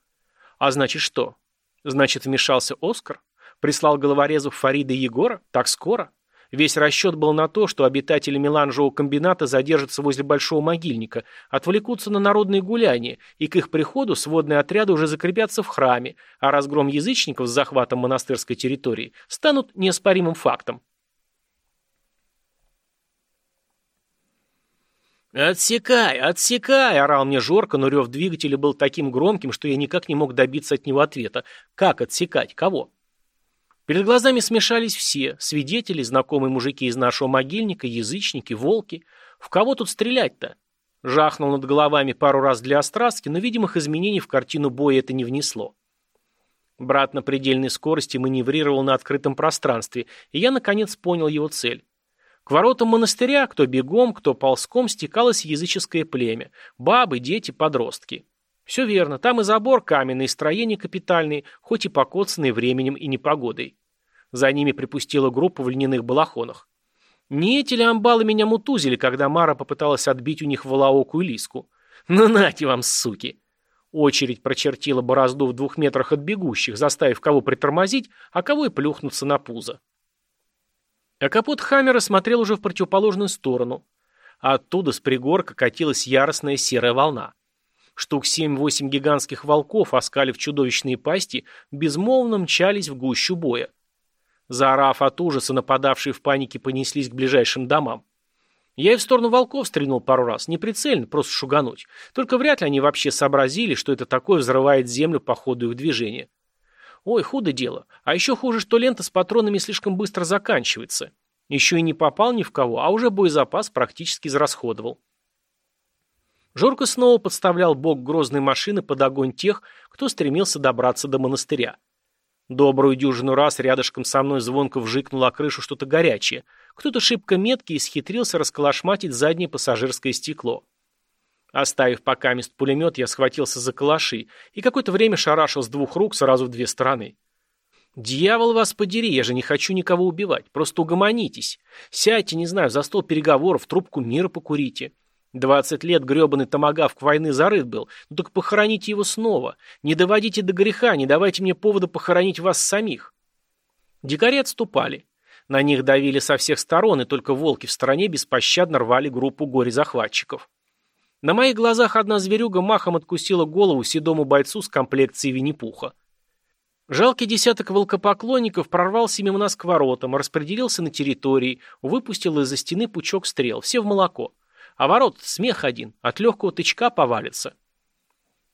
А значит что? Значит, вмешался Оскар? Прислал головорезов Фарида и Егора? Так скоро? Весь расчет был на то, что обитатели меланжевого комбината задержатся возле большого могильника, отвлекутся на народные гуляния, и к их приходу сводные отряды уже закрепятся в храме, а разгром язычников с захватом монастырской территории станут неоспоримым фактом. «Отсекай, отсекай!» – орал мне Жорка, но рев двигателя был таким громким, что я никак не мог добиться от него ответа. «Как отсекать? Кого?» Перед глазами смешались все – свидетели, знакомые мужики из нашего могильника, язычники, волки. В кого тут стрелять-то? Жахнул над головами пару раз для острастки, но видимых изменений в картину боя это не внесло. Брат на предельной скорости маневрировал на открытом пространстве, и я наконец понял его цель. К воротам монастыря, кто бегом, кто ползком, стекалось языческое племя. Бабы, дети, подростки. Все верно, там и забор каменный, и строения капитальные, хоть и покоцанные временем и непогодой. За ними припустила группа в льняных балахонах. Не эти ли амбалы меня мутузили, когда Мара попыталась отбить у них волооку и лиску? Ну нате вам, суки! Очередь прочертила борозду в двух метрах от бегущих, заставив кого притормозить, а кого и плюхнуться на пузо. А капот Хаммера смотрел уже в противоположную сторону. А оттуда с пригорка катилась яростная серая волна. Штук семь-восемь гигантских волков, оскалив чудовищные пасти, безмолвно мчались в гущу боя. Заорав от ужаса, нападавшие в панике понеслись к ближайшим домам. Я и в сторону волков стрельнул пару раз, не прицельно, просто шугануть. Только вряд ли они вообще сообразили, что это такое взрывает землю по ходу их движения. Ой, худо дело. А еще хуже, что лента с патронами слишком быстро заканчивается. Еще и не попал ни в кого, а уже боезапас практически израсходовал. Жорко снова подставлял бок грозной машины под огонь тех, кто стремился добраться до монастыря. Добрую дюжину раз рядышком со мной звонко вжикнуло о крышу что-то горячее. Кто-то шибко меткий и схитрился расколошматить заднее пассажирское стекло. Оставив пока мест пулемет, я схватился за калаши и какое-то время шарашил с двух рук сразу в две стороны. «Дьявол вас подери, я же не хочу никого убивать. Просто угомонитесь. Сядьте, не знаю, за стол переговоров, трубку мира покурите. Двадцать лет гребаный томагавк войны зарыт был. Ну так похороните его снова. Не доводите до греха, не давайте мне повода похоронить вас самих». Дикари отступали. На них давили со всех сторон, и только волки в стороне беспощадно рвали группу горе-захватчиков. На моих глазах одна зверюга махом откусила голову седому бойцу с комплекцией Винни-Пуха. Жалкий десяток волкопоклонников прорвался мимо нас к воротам, распределился на территории, выпустил из-за стены пучок стрел, все в молоко. А ворот смех один, от легкого тычка повалится.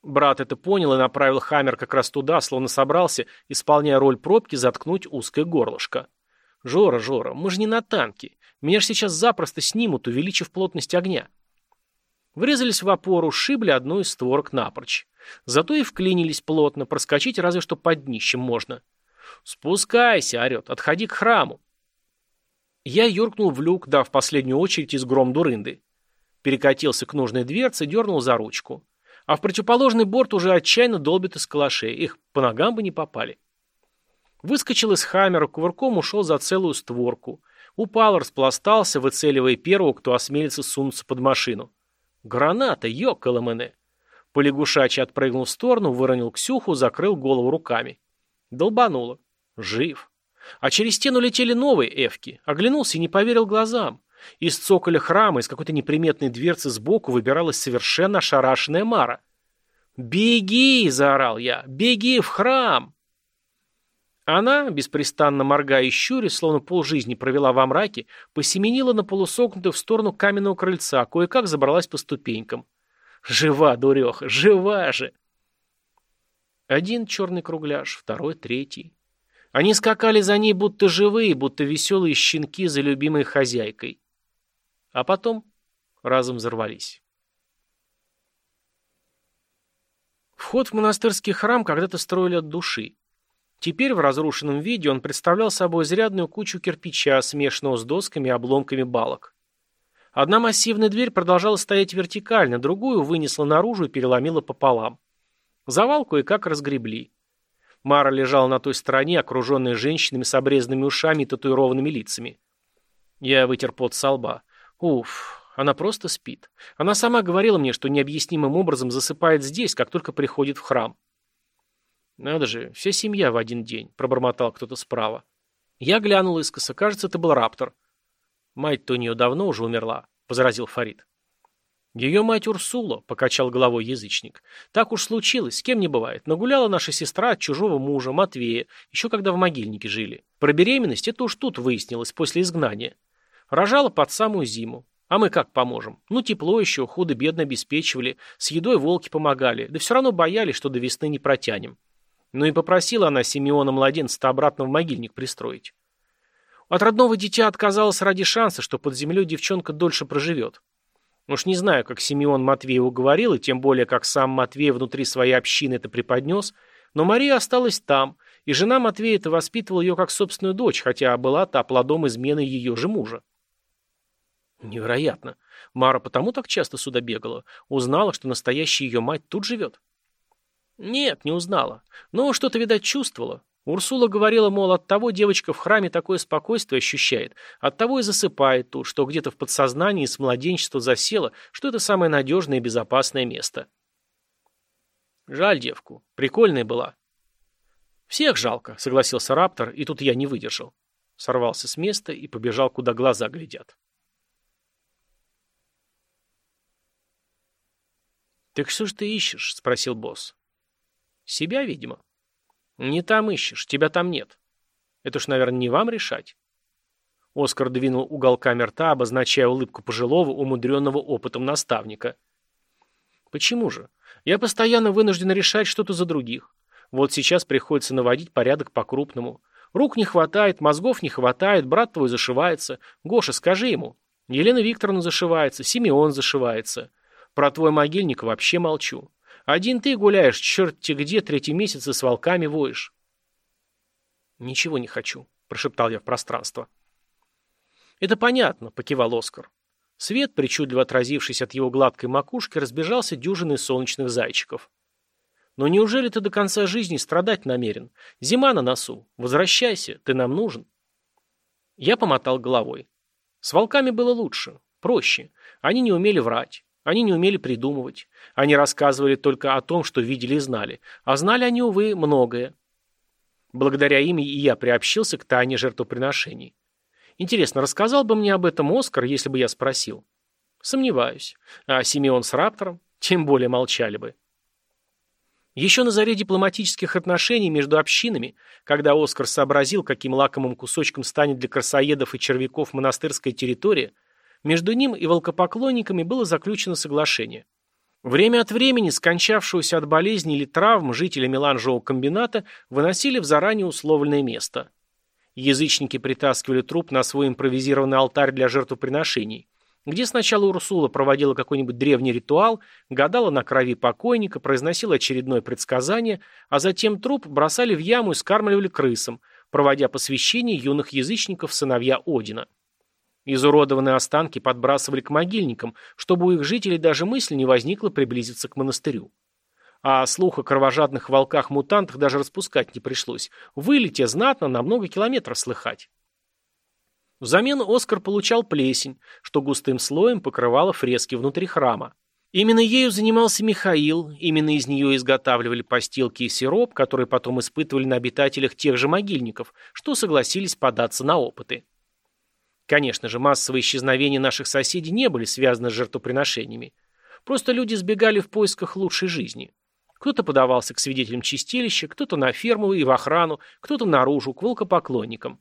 Брат это понял и направил хаммер как раз туда, словно собрался, исполняя роль пробки, заткнуть узкое горлышко. «Жора, Жора, мы же не на танке. Меня же сейчас запросто снимут, увеличив плотность огня». Врезались в опору, шибли одну из створок напрочь. Зато и вклинились плотно, проскочить разве что под днищем можно. «Спускайся!» — орет. «Отходи к храму!» Я юркнул в люк, дав последнюю очередь из гром дурынды. Перекатился к нужной дверце, дернул за ручку. А в противоположный борт уже отчаянно долбит из калашей. Их по ногам бы не попали. Выскочил из хаммера, кувырком ушел за целую створку. Упал, распластался, выцеливая первого, кто осмелится сунуться под машину. Граната, ёкаламэне. Полягушачий отпрыгнул в сторону, выронил Ксюху, закрыл голову руками. Долбануло. Жив. А через стену летели новые эвки. Оглянулся и не поверил глазам. Из цоколя храма, из какой-то неприметной дверцы сбоку выбиралась совершенно ошарашенная Мара. «Беги!» — заорал я. «Беги в храм!» Она, беспрестанно моргая и щуря, словно полжизни провела во мраке, посеменила на полусогнутую в сторону каменного крыльца, кое-как забралась по ступенькам. «Жива, дуреха, жива же!» Один черный кругляш, второй, третий. Они скакали за ней, будто живые, будто веселые щенки за любимой хозяйкой. А потом разом взорвались. Вход в монастырский храм когда-то строили от души. Теперь в разрушенном виде он представлял собой изрядную кучу кирпича, смешанного с досками и обломками балок. Одна массивная дверь продолжала стоять вертикально, другую вынесла наружу и переломила пополам. Завал кое-как разгребли. Мара лежала на той стороне, окруженная женщинами с обрезанными ушами и татуированными лицами. Я вытер пот со лба. Уф, она просто спит. Она сама говорила мне, что необъяснимым образом засыпает здесь, как только приходит в храм. «Надо же, вся семья в один день», — пробормотал кто-то справа. Я глянул искоса. Кажется, это был раптор. «Мать-то у нее давно уже умерла», — возразил Фарид. «Ее мать Урсула», — покачал головой язычник. «Так уж случилось, с кем не бывает. Нагуляла наша сестра от чужого мужа, Матвея, еще когда в могильнике жили. Про беременность это уж тут выяснилось, после изгнания. Рожала под самую зиму. А мы как поможем? Ну, тепло еще, худо-бедно обеспечивали, с едой волки помогали, да все равно боялись, что до весны не протянем. Ну и попросила она Симеона младенца обратно в могильник пристроить. От родного дитя отказалась ради шанса, что под землей девчонка дольше проживет. Уж не знаю, как Симеон Матвея уговорил, и тем более, как сам Матвей внутри своей общины это преподнес, но Мария осталась там, и жена Матвея-то воспитывала ее как собственную дочь, хотя была та плодом измены ее же мужа. Невероятно. Мара потому так часто сюда бегала. Узнала, что настоящая ее мать тут живет. Нет, не узнала. Но что-то, видать, чувствовала. Урсула говорила, мол, от того девочка в храме такое спокойствие ощущает, от того и засыпает тут, что где-то в подсознании с младенчества засела, что это самое надежное и безопасное место. Жаль девку. Прикольная была. Всех жалко, согласился Раптор, и тут я не выдержал. Сорвался с места и побежал, куда глаза глядят. «Так что ж ты ищешь?» — спросил босс. «Себя, видимо». «Не там ищешь, тебя там нет. Это ж, наверное, не вам решать». Оскар двинул уголками рта, обозначая улыбку пожилого, умудренного опытом наставника. «Почему же? Я постоянно вынужден решать что-то за других. Вот сейчас приходится наводить порядок по-крупному. Рук не хватает, мозгов не хватает, брат твой зашивается. Гоша, скажи ему. Елена Викторовна зашивается, Симеон зашивается. Про твой могильник вообще молчу. Один ты гуляешь, черт где, третий месяц и с волками воешь. Ничего не хочу, прошептал я в пространство. Это понятно, покивал Оскар. Свет, причудливо отразившись от его гладкой макушки, разбежался дюжиной солнечных зайчиков. Но неужели ты до конца жизни страдать намерен? Зима на носу. Возвращайся, ты нам нужен. Я помотал головой. С волками было лучше, проще. Они не умели врать. Они не умели придумывать. Они рассказывали только о том, что видели и знали. А знали они, увы, многое. Благодаря им и я приобщился к тайне жертвоприношений. Интересно, рассказал бы мне об этом Оскар, если бы я спросил? Сомневаюсь. А Симеон с Раптором? Тем более молчали бы. Еще на заре дипломатических отношений между общинами, когда Оскар сообразил, каким лакомым кусочком станет для красоедов и червяков монастырская территория, между ним и волкопоклонниками было заключено соглашение. Время от времени скончавшегося от болезни или травм жители меланжевого комбината выносили в заранее условленное место. Язычники притаскивали труп на свой импровизированный алтарь для жертвоприношений, где сначала Урсула проводила какой-нибудь древний ритуал, гадала на крови покойника, произносила очередное предсказание, а затем труп бросали в яму и скармливали крысам, проводя посвящение юных язычников сыновья Одина. Изуродованные останки подбрасывали к могильникам, чтобы у их жителей даже мысли не возникло приблизиться к монастырю. А слух о кровожадных волках-мутантах даже распускать не пришлось. Вылете знатно на много километров слыхать. Взамен Оскар получал плесень, что густым слоем покрывало фрески внутри храма. Именно ею занимался Михаил, именно из нее изготавливали постилки и сироп, которые потом испытывали на обитателях тех же могильников, что согласились податься на опыты. Конечно же, массовые исчезновения наших соседей не были связаны с жертвоприношениями. Просто люди сбегали в поисках лучшей жизни. Кто-то подавался к свидетелям чистилища, кто-то на ферму и в охрану, кто-то наружу, к волкопоклонникам.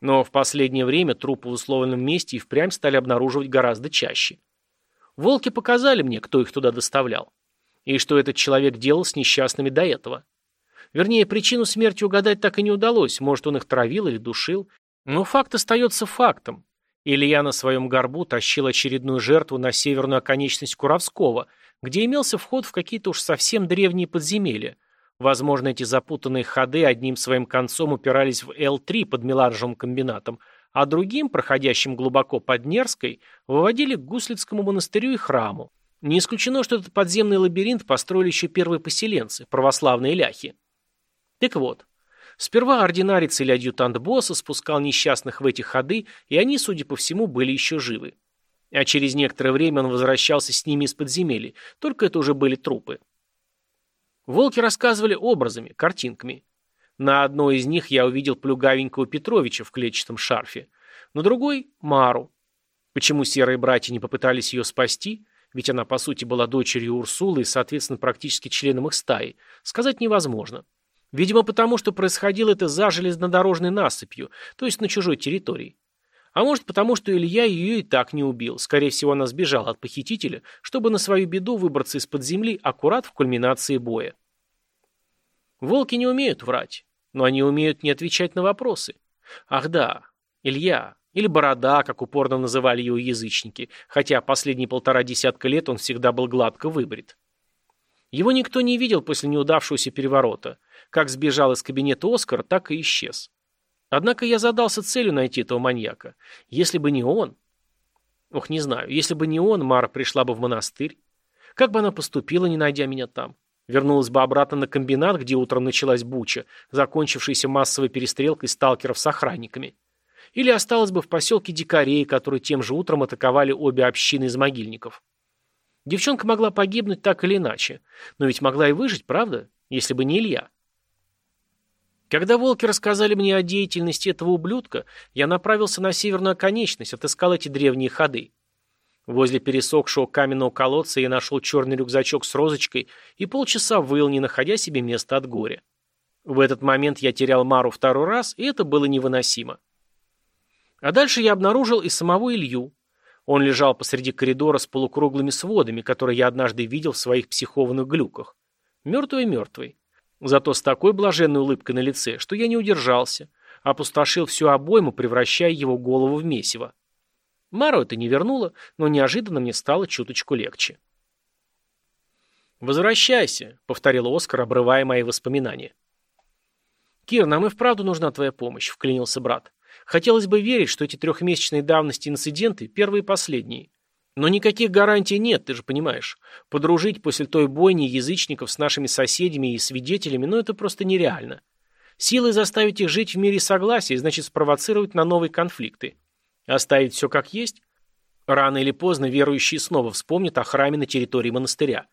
Но в последнее время трупы в условленном месте и впрямь стали обнаруживать гораздо чаще. Волки показали мне, кто их туда доставлял. И что этот человек делал с несчастными до этого. Вернее, причину смерти угадать так и не удалось, может, он их травил или душил. Но факт остается фактом. Илья на своем горбу тащил очередную жертву на северную оконечность Куровского, где имелся вход в какие-то уж совсем древние подземелья. Возможно, эти запутанные ходы одним своим концом упирались в Л-3 под меланжевым комбинатом, а другим, проходящим глубоко под Нерской, выводили к Гуслицкому монастырю и храму. Не исключено, что этот подземный лабиринт построили еще первые поселенцы, православные ляхи. Так вот, сперва ординарец или адъютант босса спускал несчастных в эти ходы, и они, судя по всему, были еще живы. А через некоторое время он возвращался с ними из подземелий, только это уже были трупы. Волки рассказывали образами, картинками. На одной из них я увидел плюгавенького Петровича в клетчатом шарфе, на другой – Мару. Почему серые братья не попытались ее спасти, ведь она, по сути, была дочерью Урсулы и, соответственно, практически членом их стаи, сказать невозможно. Видимо, потому что происходило это за железнодорожной насыпью, то есть на чужой территории. А может потому, что Илья ее и так не убил. Скорее всего, она сбежала от похитителя, чтобы на свою беду выбраться из-под земли аккурат в кульминации боя. Волки не умеют врать, но они умеют не отвечать на вопросы. Ах да, Илья, или Борода, как упорно называли его язычники, хотя последние полтора десятка лет он всегда был гладко выбрит. Его никто не видел после неудавшегося переворота. Как сбежал из кабинета Оскар, так и исчез. Однако я задался целью найти этого маньяка. Если бы не он... Ох, не знаю, если бы не он, Мара пришла бы в монастырь. Как бы она поступила, не найдя меня там? Вернулась бы обратно на комбинат, где утром началась буча, закончившаяся массовой перестрелкой сталкеров с охранниками. Или осталась бы в поселке Дикарей, который тем же утром атаковали обе общины из могильников. Девчонка могла погибнуть так или иначе, но ведь могла и выжить, правда, если бы не Илья. Когда волки рассказали мне о деятельности этого ублюдка, я направился на северную оконечность, отыскал эти древние ходы. Возле пересохшего каменного колодца я нашел черный рюкзачок с розочкой и полчаса выл, не находя себе места от горя. В этот момент я терял Мару второй раз, и это было невыносимо. А дальше я обнаружил и самого Илью. Он лежал посреди коридора с полукруглыми сводами, которые я однажды видел в своих психованных глюках. Мертвый-мертвый. Зато с такой блаженной улыбкой на лице, что я не удержался, опустошил всю обойму, превращая его голову в месиво. Мару это не вернуло, но неожиданно мне стало чуточку легче. «Возвращайся», — повторил Оскар, обрывая мои воспоминания. «Кир, нам и вправду нужна твоя помощь», — вклинился брат. «Хотелось бы верить, что эти трехмесячные давности инциденты — первые и последние. Но никаких гарантий нет, ты же понимаешь. Подружить после той бойни язычников с нашими соседями и свидетелями, ну это просто нереально. Силой заставить их жить в мире согласия, значит спровоцировать на новые конфликты. Оставить все как есть? Рано или поздно верующие снова вспомнят о храме на территории монастыря.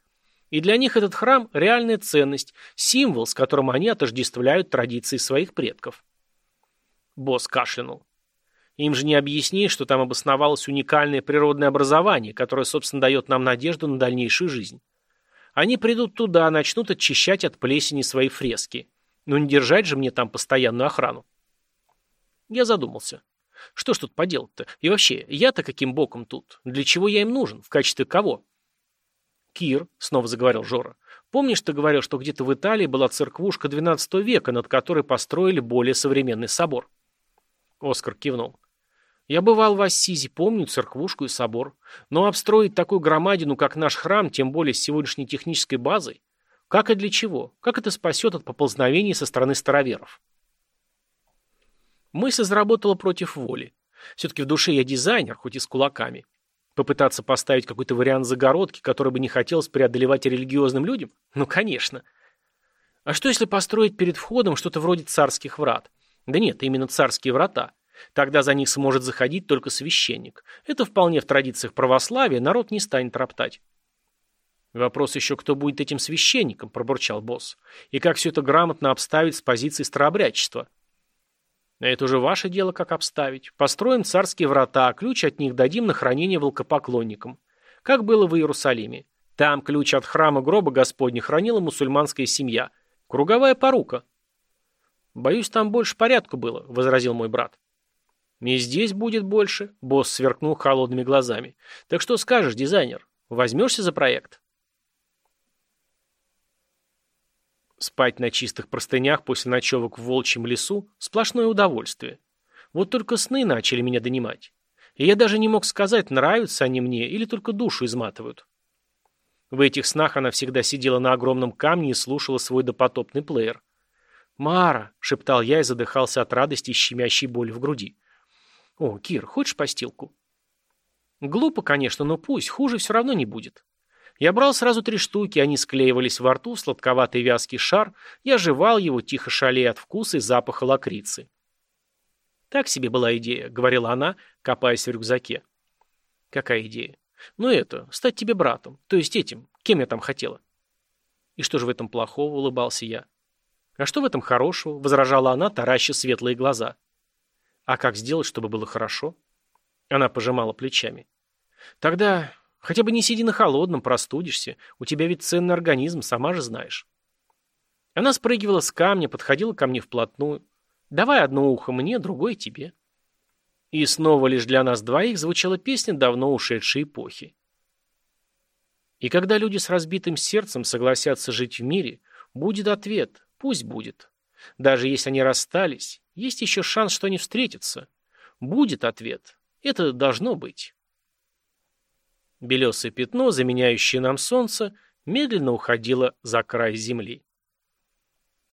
И для них этот храм – реальная ценность, символ, с которым они отождествляют традиции своих предков. Босс кашлянул. Им же не объясни, что там обосновалось уникальное природное образование, которое, собственно, дает нам надежду на дальнейшую жизнь. Они придут туда, начнут очищать от плесени свои фрески. Но не держать же мне там постоянную охрану. Я задумался. Что ж тут поделать-то? И вообще, я-то каким боком тут? Для чего я им нужен? В качестве кого? Кир, снова заговорил Жора, помнишь, ты говорил, что где-то в Италии была церквушка XII века, над которой построили более современный собор? Оскар кивнул. Я бывал в Ассизе, помню церквушку и собор. Но обстроить такую громадину, как наш храм, тем более с сегодняшней технической базой, как и для чего? Как это спасет от поползновений со стороны староверов? Мысль заработала против воли. Все-таки в душе я дизайнер, хоть и с кулаками. Попытаться поставить какой-то вариант загородки, который бы не хотелось преодолевать религиозным людям? Ну, конечно. А что, если построить перед входом что-то вроде царских врат? Да нет, именно царские врата. Тогда за них сможет заходить только священник. Это вполне в традициях православия, народ не станет роптать. «Вопрос еще, кто будет этим священником», – пробурчал босс. «И как все это грамотно обставить с позиции старообрядчества?» «Это уже ваше дело, как обставить. Построим царские врата, а ключ от них дадим на хранение волкопоклонникам. Как было в Иерусалиме. Там ключ от храма гроба Господня хранила мусульманская семья. Круговая порука. Боюсь, там больше порядку было, возразил мой брат. И здесь будет больше, босс сверкнул холодными глазами. Так что скажешь, дизайнер, возьмешься за проект? Спать на чистых простынях после ночевок в волчьем лесу – сплошное удовольствие. Вот только сны начали меня донимать. И я даже не мог сказать, нравятся они мне или только душу изматывают. В этих снах она всегда сидела на огромном камне и слушала свой допотопный плеер. «Мара!» — шептал я и задыхался от радости и щемящей боли в груди. «О, Кир, хочешь постилку?» Глупо, конечно, но пусть, хуже все равно не будет. Я брал сразу три штуки, они склеивались во рту, сладковатый вязкий шар, я жевал его, тихо шалея от вкуса и запаха лакрицы. «Так себе была идея», — говорила она, копаясь в рюкзаке. «Какая идея?» «Ну это, стать тебе братом, то есть этим, кем я там хотела». «И что же в этом плохого?» — улыбался я. «А что в этом хорошего?» — возражала она, тараща светлые глаза. «А как сделать, чтобы было хорошо?» Она пожимала плечами. «Тогда хотя бы не сиди на холодном, простудишься. У тебя ведь ценный организм, сама же знаешь». Она спрыгивала с камня, подходила ко мне вплотную. «Давай одно ухо мне, другое тебе». И снова лишь для нас двоих звучала песня давно ушедшей эпохи. И когда люди с разбитым сердцем согласятся жить в мире, будет ответ, пусть будет. Даже если они расстались, есть еще шанс, что они встретятся. Будет ответ. Это должно быть. Белесое пятно, заменяющее нам солнце, медленно уходило за край земли.